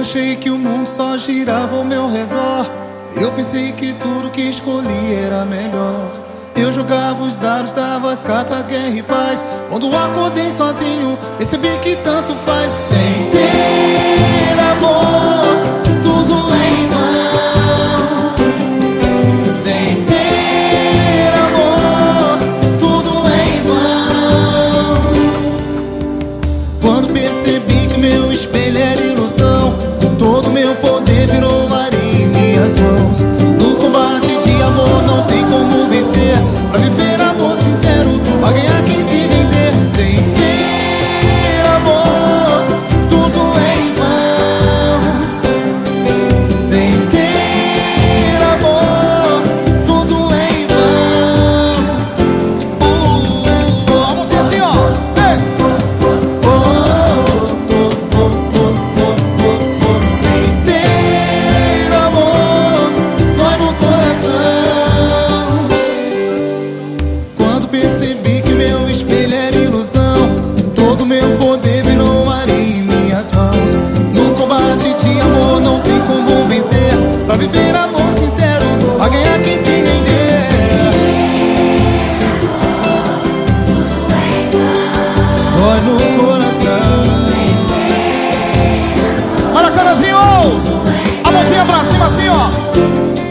achei que o mundo só girava ao meu redor. Eu pensei que tudo que escolhi era melhor. Eu jogava os dados, dava as cartas, guerra e paz. Quando acordei sozinho, percebi que tanto faz. no coração. Olha, a mãozinha pra cima assim, ó.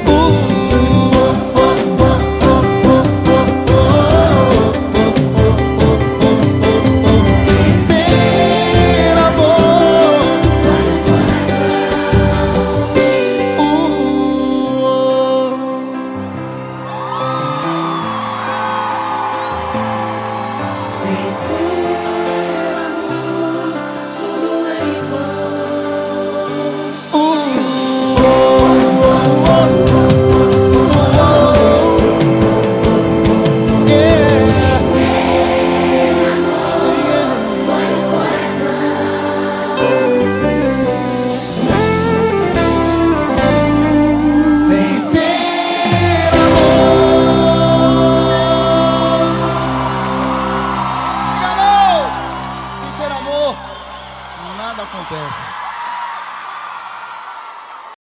nada acontece.